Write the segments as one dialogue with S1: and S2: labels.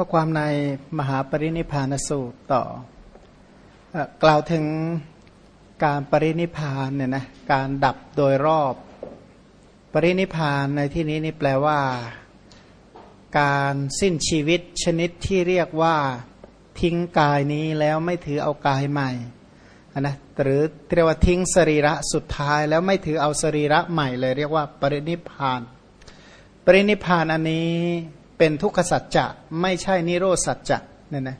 S1: ข้อความในมหาปรินิพานสูตรต่ออกล่าวถึงการปรินิพานเนี่ยนะการดับโดยรอบ ปรินิพานในที่นี้นี่แปลว่า การสิ้นชีวิตชนิดที่เรียกว่าทิ้งกายนี้แล้วไม่ถือเอากายใหม่นะหรือเรียกว่าทิ้งสรีระสุดท้ายแล้วไม่ถือเอาสรีระใหม่เลย เรียกว่าปรินิพาน ปรินิพานอันนี้ เป็นทุกขสัจจะไม่ใช่นิโรสัจจะเนี่ยนะ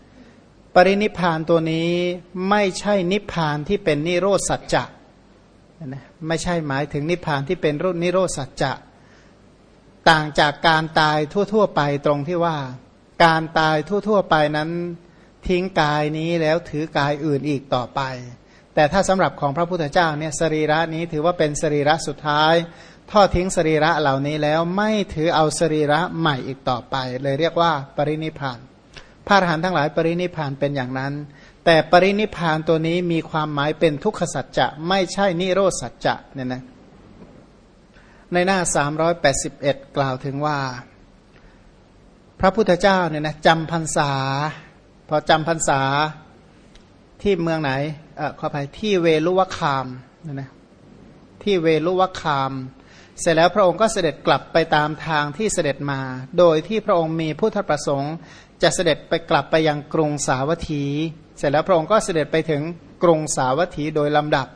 S1: ปรินิพานตัวนี้ไม่ใช่นิพานที่เป็นนิโรสัจจะนะไม่ใช่หมายถึงนิพานที่เป็นรุ่นนิโรสัจจะ ต่างจากการตายทั่ว ๆ ไปตรงที่ว่า การตายทั่ว ๆ ไปนั้นทิ้งกายนี้แล้วถือกายอื่นอีกต่อไป แต่ถ้าสำหรับของพระพุทธเจ้าเนี่ยสรีระนี้ถือว่าเป็นสรีระสุดท้าย ทอดทิ้งสรีระเหล่านี้แล้วไม่ถือเอาสรีระใหม่อีกต่อไป เลยเรียกว่าปรินิพานพระอรหันต์ทั้งหลายปรินิพานเป็นอย่างนั้น แต่ปรินิพานตัวนี้มีความหมายเป็นทุกขสัจจะไม่ใช่นิโรสัจจะเนี่ยนะในหน้า 381 กล่าวถึงว่า พระพุทธเจ้าเนี่ยนะจำพรรษา พอจำพรรษาที่เมืองไหนเออขออภัยที่เวลุวคามเนะนะที่เวลุวคาม เสร็จแล้วพระองค์ก็เสด็จกลับไปตามทางที่เสด็จมา โดยที่พระองค์มีพุทธประสงค์ จะเสด็จไปกลับไปยังกรุงสาวัตถี เสร็จแล้วพระองค์ก็เสด็จไปถึงกรุงสาวัตถีโดยลำดับ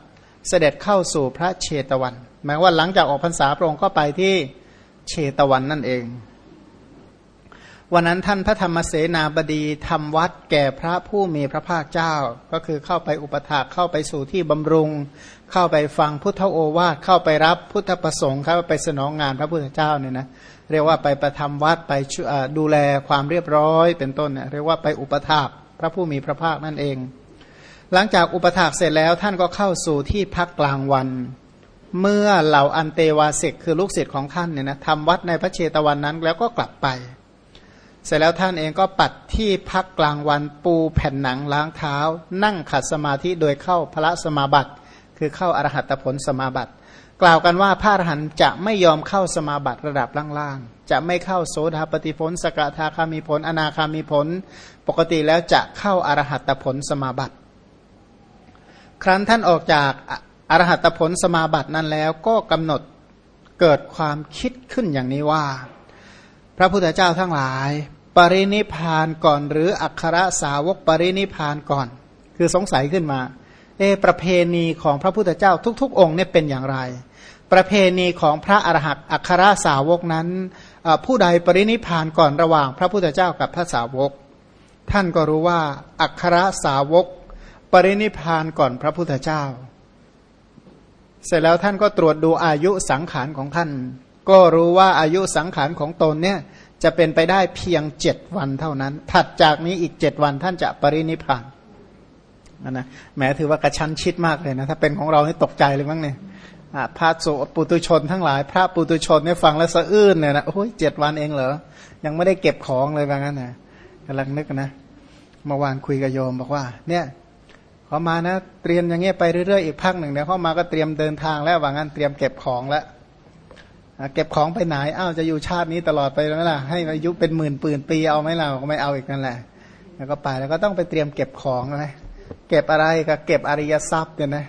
S1: เสด็จเข้าสู่พระเชตวัน หมายว่าหลังจากออกพรรษาพระองค์ก็ไปที่เชตวันนั่นเอง วันนั้นท่านพระธรรมเสนาบดีทำวัดแก่พระผู้มีพระภาคเจ้า ก็คือเข้าไปอุปถากเข้าไปสู่ที่บำรุง เข้าไปฟังพุทธโอวาทเข้าไปรับพุทธประสงค์เข้าไปสนองงานพระพุทธเจ้าเนี่ยนะเรียกว่าไปประทำวัดไปดูแลความเรียบร้อย เป็นต้นเนี่ยเรียกว่าไปอุปถากพระผู้มีพระภาคนั่นเอง หลังจากอุปถากเสร็จแล้วท่านก็เข้าสู่ที่พักกลางวัน เมื่อเหล่าอันเตวาสิกคือลูกศิษย์ของท่านเนี่ยนะทำวัดในพระเชตวันนั้นแล้วก็กลับไป เสร็จแล้วท่านเองก็ปัดที่พักกลางวันปูแผ่นหนังล้างเท้า นั่งขัดสมาธิโดยเข้าพระสมาบัติ คือเข้าอรหัตผลสมาบัติ กล่าวกันว่าพระอรหันต์จะไม่ยอมเข้าสมาบัติระดับล่างๆ จะไม่เข้าโสดาปฏิผลสกทาคามีผล อนาคามีผล ปกติแล้วจะเข้าอรหัตผลสมาบัติ ครั้นท่านออกจากอรหัตผลสมาบัตินั้นแล้วก็กำหนดเกิดความคิดขึ้นอย่างนี้ว่า พระพุทธเจ้าทั้งหลาย ปรินิพานก่อน หรืออัครสาวกปรินิพานก่อน คือสงสัยขึ้นมา เอประเพณีของพระพุทธเจ้าทุก ๆ องค์เนี่ยเป็นอย่างไร ประเพณีของพระอรหันต์อัครสาวกนั้น ผู้ใดปรินิพานก่อนระหว่างพระพุทธเจ้ากับพระสาวก ท่านก็รู้ว่าอัครสาวก ปรินิพานก่อนพระพุทธเจ้า เสร็จแล้วท่านก็ตรวจดูอายุสังขารของท่าน ก็รู้ว่าอายุสังขารของตนเนี่ยจะเป็นไปได้เพียงเจ็ดวันเท่านั้น ถัดจากนี้อีกเจ็ดวันท่านจะปรินิพานนะแม้ถือว่ากระชั้นชิดมากเลยนะ ถ้าเป็นของเรานี่ตกใจเลยมั้งเนี่ยพระสุปุตุชนทั้งหลาย พระปุตุชนเนี่ยฟังแล้วสะอื้นเนี่ยนะโอ้ยเจ็ดวันเองเหรอ ยังไม่ได้เก็บของเลยว่างั้นนะกำลังนึกนะเมื่อวานคุยกับโยมบอกว่า เนี่ยเขามานะเตรียมอย่างเงี้ยไปเรื่อยๆอีกพักหนึ่งเนี่ยเขามาก็เตรียมเดินทางแล้วว่างั้นเตรียมเก็บของแล้ว เก็บของไปไหนอ้าวจะอยู่ชาตินี้ตลอดไปไหมล่ะให้อายุเป็นหมื่นปืนปีเอาไหมเราก็ไม่เอาอีกนั่นแหละแล้วก็ไปแล้วก็ต้องไปเตรียมเก็บของนะเก็บอะไรก็เก็บอริยทรัพย์กันนะ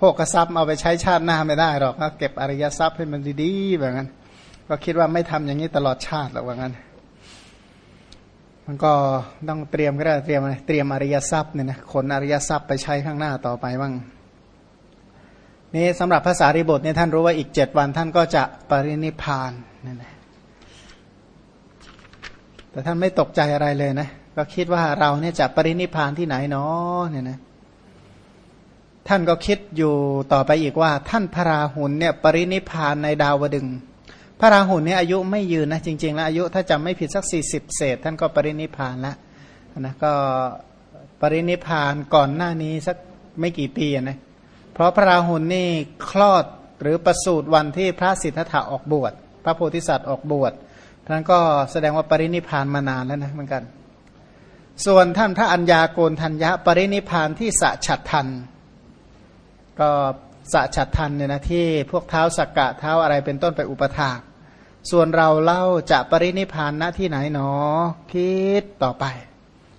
S1: พวกกระซับเอาไปใช้ชาติหน้าไม่ได้หรอกเก็บอริยทรัพย์ให้มันดีๆแบบนั้น ก็คิดว่าไม่ทำอย่างนี้ตลอดชาติหรอกว่างั้น มันก็ต้องเตรียมก็ได้เตรียมอะไรเตรียมอริยทรัพย์เนี่ยนะขนอริยทรัพย์ไปใช้ข้างหน้าต่อไปบ้าง นี่สำหรับภาษาริบทเนี่ยท่านรู้ว่าอีกเจ็ดวันท่านก็จะปรินิพานนั่นแหละแต่ท่านไม่ตกใจอะไรเลยนะ ก็คิดว่าเราเนี่ยจะปรินิพานที่ไหนเนาะเนี่ยนะท่านก็คิดอยู่ต่อไปอีกว่า ท่านพระราหุลเนี่ยปรินิพานในดาวดึงพระราหุลเนี่ยอายุไม่ยืนนะจริง ๆ แล้วอายุถ้าจำไม่ผิดสักสี่สิบเศษ ท่านก็ปรินิพานล้วนะก็ปรินิพานก่อนหน้านี้สักไม่กี่ปีนะ เพราะพระราหุลนี่คลอดหรือประสูติวันที่พระสิทธัตถะออกบวช พระโพธิสัตว์ออกบวชท่านก็แสดงว่าปรินิพานมานานแล้วนะเหมือนกัน ส่วนท่านพระัญญาโกนทัญญะปรินิพานที่สะฉัดทัน ก็สะฉัดทันเนี่ยนะที่พวกเท้าสักกะเท้าอะไรเป็นต้นไปอุปถาก ส่วนเราเล่าจะปรินิพานณที่ไหนหนอ คิดต่อไป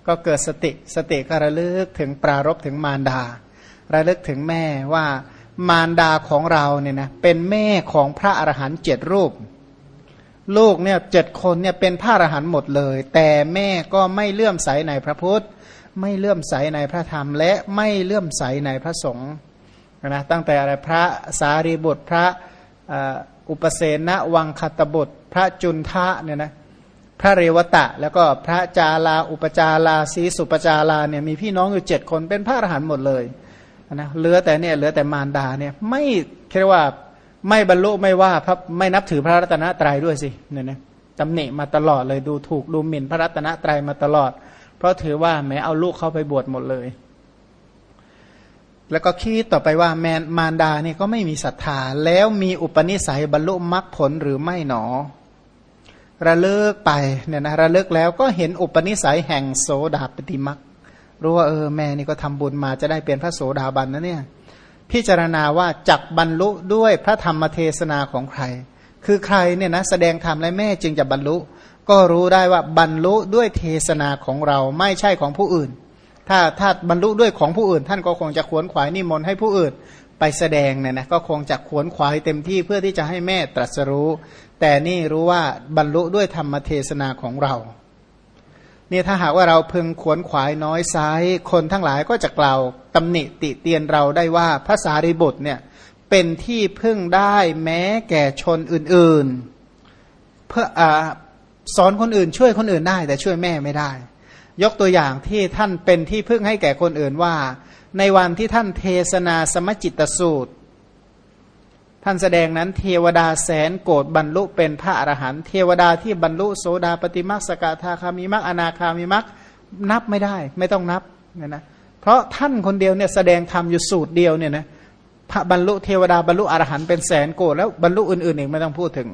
S1: ก็เกิดสติสติก็ระลึกถึงปรารบถึงมารดา ระลึกถึงแม่ว่ามารดาของเราเนี่ยนะเป็นแม่ของพระอรหันต์เจ็ดรูป ลูกเนี่ยเจ็ดคนเนี่ยเป็นพระอรหันต์หมดเลย แต่แม่ก็ไม่เลื่อมใสในพระพุทธ ไม่เลื่อมใสในพระธรรม และไม่เลื่อมใสในพระสงฆ์นะตั้งแต่อะไรพระสารีบุตรพระอุปเสนวังคัตบุตร พระจุนทะเนี่ยนะพระเรวตะ แล้วก็พระจาลาอุปจาราสีสุปจาราเนี่ยมีพี่น้องอยู่เจ็ดคนเป็นพระอรหันต์หมดเลย นะเหลือแต่เนี่ยเหลือแต่มารดาเนี่ยไม่เรียกว่าไม่บรรลุไม่ว่าพระไม่นับถือพระรัตนตรัยด้วยสิเนี่ยนะตำหนิมาตลอดเลยดูถูกดูหมิ่นพระรัตนตรัยมาตลอด เพราะถือว่าแม้เอาลูกเข้าไปบวชหมดเลย แล้วก็คิดต่อไปว่าแมนมารดาเนี่ยก็ไม่มีศรัทธา แล้วมีอุปนิสัยบรรลุมรรคผลหรือไม่หนอ ระเลิกไปเนี่ยนะระเลิกแล้วก็เห็นอุปนิสัยแห่งโสดาปฏิมรรค รู้ว่าเออแม่นี่ก็ทำบุญมาจะได้เป็นพระโสดาบันนะเนี่ยพิจารณาว่าจักบรรลุด้วยพระธรรมเทศนาของใคร คือใครเนี่ยนะแสดงธรรมและแม่จึงจะบรรลุ ก็รู้ได้ว่าบรรลุด้วยเทศนาของเราไม่ใช่ของผู้อื่น ถ้าถ้าบรรลุด้วยของผู้อื่น ท่านก็คงจะขวนขวายนิมนต์ให้ผู้อื่นไปแสดงเนี่ยนะก็คงจะขวนขวายเต็มที่เพื่อที่จะให้แม่ตรัสรู้ แต่นี่รู้ว่าบรรลุด้วยธรรมเทศนาของเรา นี่ถ้าหากว่าเราพึงขวนขวายน้อยไซคนทั้งหลายก็จะกล่าวตำหนิติเตียนเราได้ว่าภาษาริบุตรเนี่ยเป็นที่พึ่งได้แม้แก่ชนอื่นๆ เพื่ออสอนคนอื่นช่วยคนอื่นได้ แต่ช่วยแม่ไม่ได้ ยกตัวอย่างที่ท่านเป็นที่พึ่งให้แก่คนอื่นว่า ในวันที่ท่านเทศนาสมจิตสูตร ท่านแสดงนั้นเทวดาแสนโกรธบรรลุเป็นพระอรหันต์เทวดาที่บรรลุโสดาปฏิมักสกทาคามิมักอนาคามิมักนับไม่ได้ ไม่ต้องนับเนี่ยนะเพราะท่านคนเดียวเนี่ยแสดงธรรมอยู่สูตรเดียวเนี่ยนะพระบรรลุเทวดาบรรลุอรหันต์เป็นแสนโกรธแล้วบรรลุอื่นๆเองไม่ต้องพูดถึง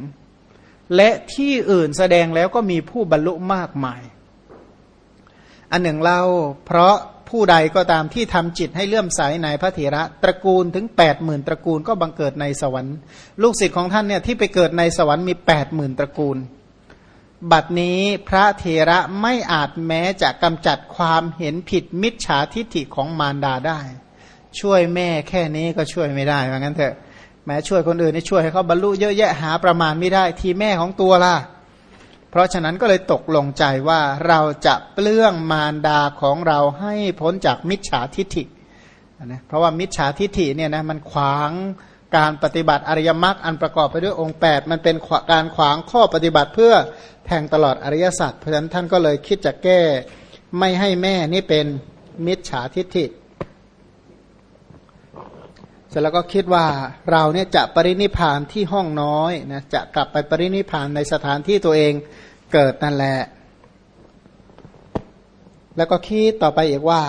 S1: และที่อื่นแสดงแล้วก็มีผู้บรรลุมากมาย อันหนึ่งเล่าเพราะ ผู้ใดก็ตามที่ทำจิตให้เลื่อมใสในพระเถระ ตระกูลถึง8ปดหมื่นตระกูลก็บังเกิดในสวรรค์ ลูกศิษย์ของท่านเนี่ยที่ไปเกิดในสวรรค์มี8ปดหมื่นตระกูล บัดนี้พระเถระไม่อาจแม้จะกำจัดความเห็นผิดมิจฉาทิฏฐิของมารดาได้ ช่วยแม่แค่นี้ก็ช่วยไม่ได้เหมือนกันเถอะแม้ช่วยคนอื่นนี่ช่วยให้เขาบรรลุเยอะแยะหาประมาณไม่ได้ ทีแม่ของตัวล่ะ เพราะฉะนั้นก็เลยตกลงใจว่าเราจะเปลื้องมารดาของเราให้พ้นจากมิจฉาทิฐินะเพราะว่ามิจฉาทิฐิเนี่ยนะมันขวางการปฏิบัติอริยมรรคอันประกอบไปด้วยองค์ 8 มันเป็นการขวางข้อปฏิบัติเพื่อแทงตลอดอริยสัจเพราะฉะนั้นท่านก็เลยคิดจะแก้ไม่ให้แม่นี่เป็นมิจฉาทิฐิเสร็จแล้วก็คิดว่าเราเนี่ยจะปรินิพานที่ห้องน้อยนะจะกลับไปปรินิพานในสถานที่ตัวเอง เกิดนั่นแหละ แล้วก็คิดต่อไปอีกว่า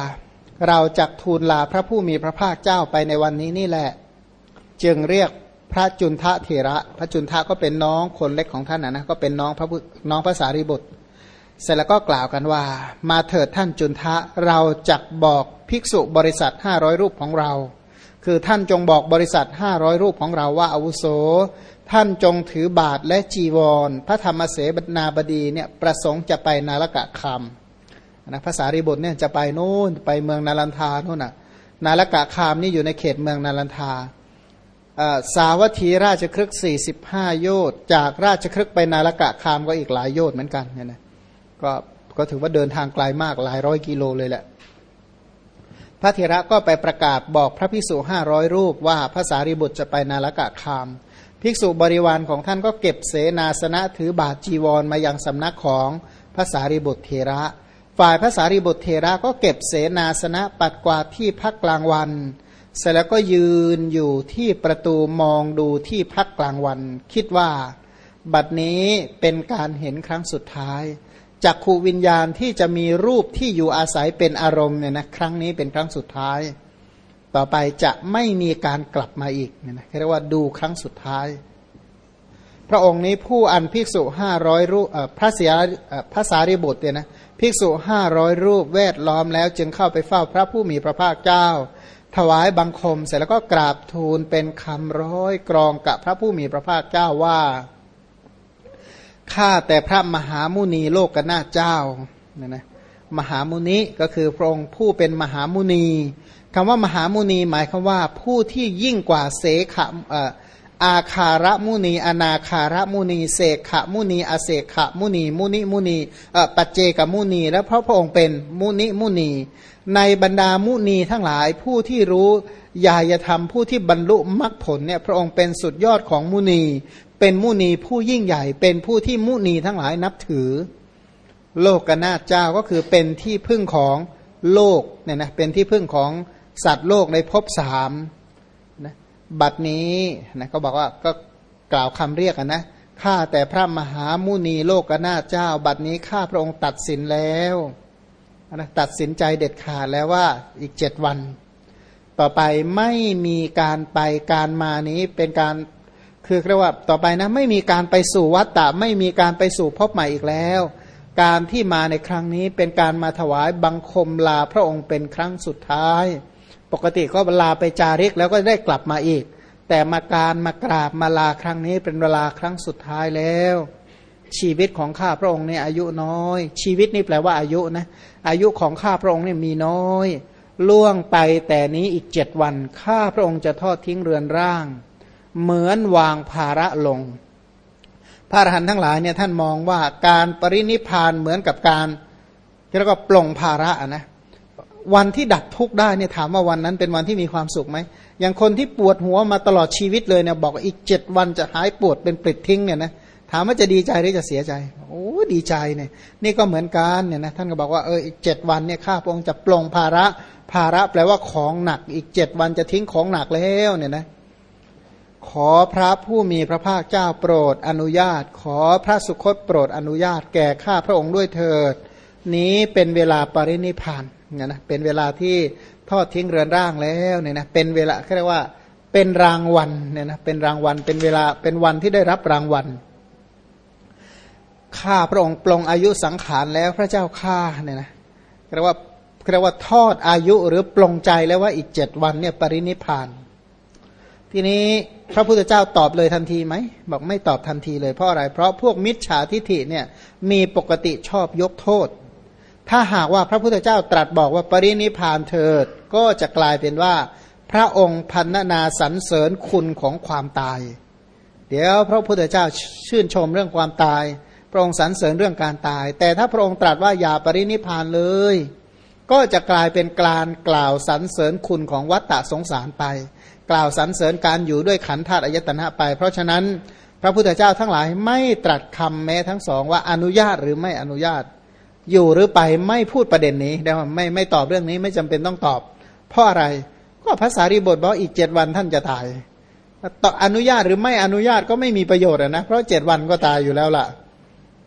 S1: เราจะทูลลาพระผู้มีพระภาคเจ้าไปในวันนี้นี่แหละ จึงเรียกพระจุนทะเถระ พระจุนทะก็เป็นน้องคนเล็กของท่านนะนะก็เป็นน้องพระน้องพระสารีบุตร เสร็จแล้วก็กล่าวกันว่า มาเถิดท่านจุนทะเราจะบอกภิกษุบริษัทห้าร้อยรูปของเรา คือท่านจงบอกบริษัทห้าร้อยรูปของเราว่าอาวุโส ท่านจงถือบาทและจีวร พระธรรมเสบนาบดีเนี่ยประสงค์จะไปนาลกะคามนะภาษาริบุตรเนี่ยจะไปโน่นไปเมืองนาลันทาโน่นน่ะนาลกะคามนี่อยู่ในเขตเมืองนาลันทาสาวัตถีราชครึกสี่สิบห้าโยชน์จากราชครึกไปนาลกะคามก็อีกหลายโยชน์เหมือนกันเนี่ยนะก็ก็ถือว่าเดินทางไกลามากหลายร้อยกิโลเลยแหละ พระเถระก็ไปประกาศบอกพระภิกษุห้าร้อยรูปว่าพระสารีบุตรจะไปนาลกะคาม ภิกษุบริวารของท่านก็เก็บเสนาสนะถือบาทจีวรมายังสำนักของพระสารีบุตรเถระ ฝ่ายพระสารีบุตรเถระก็เก็บเสนาสนะปัดกวาดที่พักกลางวัน เสร็จแล้วก็ยืนอยู่ที่ประตูมองดูที่พักกลางวัน คิดว่า บัดนี้เป็นการเห็นครั้งสุดท้าย จักขูวิญญาณที่จะมีรูปที่อยู่อาศัยเป็นอารมณ์เนี่ยนะครั้งนี้เป็นครั้งสุดท้าย ต่อไปจะไม่มีการกลับมาอีกเนี่ยนะเรียกว่าดูครั้งสุดท้าย พระองค์นี้ผู้อันภิกษุห้าร้อยรูปพระเสียพระสารีบุตรเนี่ยนะภิกษุห้าร้อยรูปแวดล้อมแล้วจึงเข้าไปเฝ้าพระผู้มีพระภาคเจ้า ถวายบังคมเสร็จแล้วก็กราบทูลเป็นคำร้อยกรองกับพระผู้มีพระภาคเจ้าว่า ข้าแต่พระมหามุนีโลกกนาเจ้าเนี่ยนะมหามุนีก็คือพระองค์ผู้เป็นมหามุนีคำว่ามหามุนีหมายคำว่าผู้ที่ยิ่งกว่าเสขะอาคารมุนี อนาคารมุนี เสกขมุนีอเสกขมุนี มุนิมุนีปัจเจกมุนี และเพราะพระองค์เป็นมุนิมุนี ในบรรดามุนีทั้งหลายผู้ที่รู้ยายธรรมผู้ที่บรรลุมรรคผลเนี่ยพระองค์เป็นสุดยอดของมุนี เป็นมุนีผู้ยิ่งใหญ่ เป็นผู้ที่มุนีทั้งหลายนับถือ โลกกนาเจ้าก็คือเป็นที่พึ่งของโลกเนี่ยนะเป็นที่พึ่งของสัตว์โลกในภพสามนะบัดนี้นะก็บอกว่าก็กล่าวคำเรียกนะข้าแต่พระมหามุนีโลกนาเจ้า บัดนี้ข้าพระองค์ตัดสินแล้วนะตัดสินใจเด็ดขาดแล้วว่าอีกเจ็ดวัน ต่อไปไม่มีการไปการมานี้เป็นการ คือเรียกว่าต่อไปนะไม่มีการไปสู่วัฏฏะไม่มีการไปสู่พบใหม่อีกแล้ว การที่มาในครั้งนี้เป็นการมาถวายบังคมลาพระองค์เป็นครั้งสุดท้าย ปกติก็ลาไปจาริกแล้วก็ได้กลับมาอีก แต่มาการมากราบมาลาครั้งนี้เป็นเวลาครั้งสุดท้ายแล้ว ชีวิตของข้าพระองค์เนี่ยอายุน้อย ชีวิตนี่แปลว่าอายุนะอายุของข้าพระองค์เนี่ยมีน้อย ล่วงไปแต่นี้อีกเจ็ดวันข้าพระองค์จะทอดทิ้งเรือนร่าง เหมือนวางภาระลง พระอรหันต์ทั้งหลายเนี่ยท่านมองว่าการปรินิพานเหมือนกับการที่เราก็ปลงภาระนะวันที่ดับทุกข์ได้เนี่ยถามว่าวันนั้นเป็นวันที่มีความสุขไหมอย่างคนที่ปวดหัวมาตลอดชีวิตเลยเนี่ยบอกอีกเจ็ดวันจะหายปวดเป็นปลิดทิ้งเนี่ยนะถามว่าจะดีใจหรือจะเสียใจ โอ้ดีใจเนี่ย นี่ก็เหมือนกันเนี่ยนะท่านก็บอกว่าเอออีกเจ็ดวันเนี่ยข้าพองค์จะปลงภาระ ภาระแปลว่าของหนัก อีกเจ็ดวันจะทิ้งของหนักแล้วเนี่ยนะ ขอพระผู้มีพระภาคเจ้าโปรดอนุญาต ขอพระสุคตโปรดอนุญาตแก่ข้าพระองค์ด้วยเถิด นี้เป็นเวลาปรินิพานเนี่ยนะเป็นเวลาที่ทอดทิ้งเรือนร่างแล้วเนี่ยนะเป็นเวลาเรียกว่าเป็นรางวัลเนี่ยนะเป็นรางวัลเป็นเวลาเป็นวันที่ได้รับรางวัลข้าพระองค์ปลงอายุสังขารแล้วพระเจ้าข้าเนี่ยนะเรียกว่าเรียกว่าทอดอายุหรือปลงใจแล้วว่าอีกเจ็ดวันเนี่ยปรินิพาน ทีนี้ พระพุทธเจ้าตอบเลยทันทีไหมบอกไม่ตอบทันทีเลยเพราะอะไร เพราะพวกมิจฉาทิฐิเนี่ยมีปกติชอบยกโทษ ถ้าหากว่าพระพุทธเจ้าตรัสบอกว่าปรินิพานเถิด ก็จะกลายเป็นว่า พระองค์พันนาสรรเสริญคุณของความตาย เดี๋ยวพระพุทธเจ้าชื่นชมเรื่องความตาย พระองค์สรรเสริญเรื่องการตาย แต่ถ้าพระองค์ตรัสว่าอย่าปรินิพานเลย ก็จะกลายเป็นการกล่าวสรรเสริญคุณของวัตตะสงสารไป กล่าวสรรเสริญการอยู่ด้วยขันธาตุอายตนะไป เพราะฉะนั้นพระพุทธเจ้าทั้งหลายไม่ตรัสคำแม้ทั้งสองว่าอนุญาตหรือไม่อนุญาต อยู่หรือไปไม่พูดประเด็นนี้ได้ว่าไม่ไม่ตอบเรื่องนี้ไม่จำเป็นต้องตอบ เพราะอะไรก็ภาษารีบทบอกอีกเจ็ดวันท่านจะตายต่ออนุญาตหรือไม่อนุญาตก็ไม่มีประโยชน์นะเพราะเจ็ดวันก็ตายอยู่แล้วล่ะ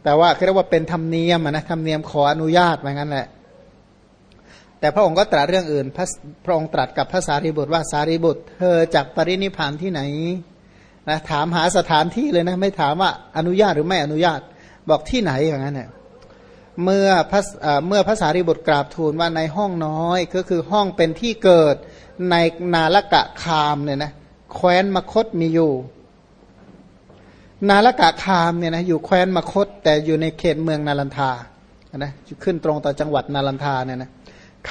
S1: แต่ว่าเรียกว่าเป็นธรรมเนียมนะธรรมเนียมขออนุญาตเหมือนกันแหละ แต่พระองค์ก็ตรัสเรื่องอื่น พระพระองค์ตรัสกับภาษารีบุตรว่าสารีบุตร เธอจากปรินิพานที่ไหนนะถามหาสถานที่เลยนะ ไม่ถามว่าอนุญาตหรือไม่อนุญาตบอกที่ไหนอย่างนั้นเนี่ยเมื่อพระเมื่อภาษาริบุตรกราบทูลว่าในห้องน้อยก็คือห้องเป็นที่เกิดในนาลกะคามเนี่ยนะแคว้นมคตมีอยู่ นาลกะคามเนี่ยนะอยู่แคว้นมคตแต่อยู่ในเขตเมืองนาลันทานะขึ้นตรงต่อจังหวัดนาลันทาเนี่ยนะ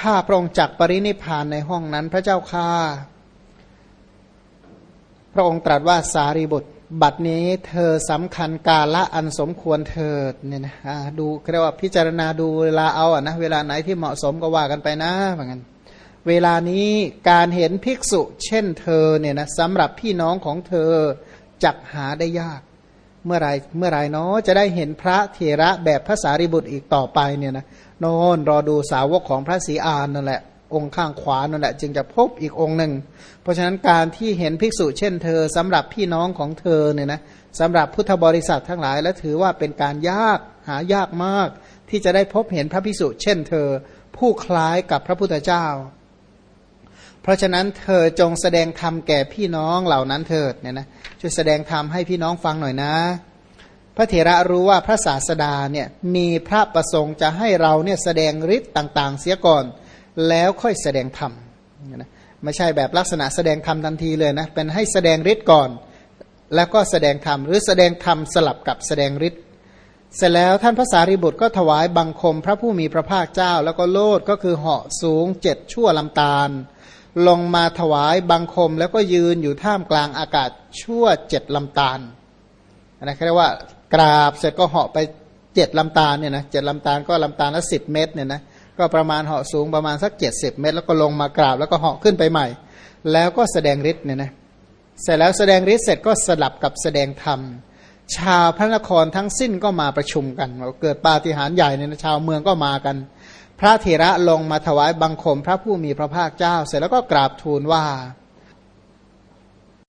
S1: ข้าพระองค์จักปรินิพานในห้องนั้น พระเจ้าข้าพระองค์ตรัสว่าสารีบุตร บัดนี้เธอสำคัญกาละอันสมควรเถิดเนี่ยนะดูเรียกว่าพิจารณาดูเวลาเอาอะนะเวลาไหนที่เหมาะสมก็ว่ากันไปนะเหมือนกันเวลานี้การเห็นภิกษุ เช่นเธอเนี่ยนะสำหรับพี่น้องของเธอจักหาได้ยาก เมื่อไรเมื่อไรเนาะจะได้เห็นพระเถระแบบพระสารีบุตรอีกต่อไปเนี่ยนะน่นรอดูสาวกของพระศรีอานนั่นแหละ องค์ข้างขวานั่นแหละ จึงจะพบอีกองค์หนึ่ง เพราะฉะนั้นการที่เห็นภิกษุเช่นเธอสำหรับพี่น้องของเธอเนี่ยนะสำหรับพุทธบริษัททั้งหลายและถือว่าเป็นการยากหายากมาก ที่จะได้พบเห็นพระภิกษุเช่นเธอ ผู้คล้ายกับพระพุทธเจ้า เพราะฉะนั้นเธอจงแสดงธรรมแก่พี่น้องเหล่านั้นเถิดเนี่ยนะช่วยแสดงธรรมให้พี่น้องฟังหน่อยนะ พระเถระรู้ว่าพระศาสดาเนี่ยมีพระประสงค์จะให้เราเนี่ยแสดงฤทธิ์ต่าง ๆ เสียก่อน แล้วค่อยแสดงธรรมนะไม่ใช่แบบลักษณะแสดงธรรมทันทีเลยนะเป็นให้แสดงฤทธิ์ก่อน แล้วก็แสดงธรรมหรือแสดงธรรมสลับกับแสดงฤทธิ์เสร็จแล้วท่านพระสารีบุตรก็ถวายบังคมพระผู้มีพระภาคเจ้า แล้วก็โลดก็คือเหาะสูงเจ็ดชั่วลำตาล ลงมาถวายบังคม แล้วก็ยืนอยู่ท่ามกลางอากาศชั่วเจ็ดลำตาลนะเรียกว่ากราบเสร็จก็เหาะไปเจ็ดลำตาลเนี่ยนะเจ็ดลำตาลก็ลำตาลละสิบเมตรเนี่ยนะก็ประมาณเหาะสูงประมาณสักเจ็ดสิบเมตร แล้วก็ลงมากราบแล้วก็เหาะขึ้นไปใหม่ แล้วก็แสดงฤทธิ์เนี่ยนะเสร็จแล้วแสดงฤทธิ์เสร็จก็สลับกับแสดงธรรมชาวพระนครทั้งสิ้นก็มาประชุมกันเกิดปาฏิหาริย์ใหญ่เนี่ยนะชาวเมืองก็มากัน พระเถระลงมาถวายบังคมพระผู้มีพระภาคเจ้า เสร็จแล้วก็กราบทูลว่า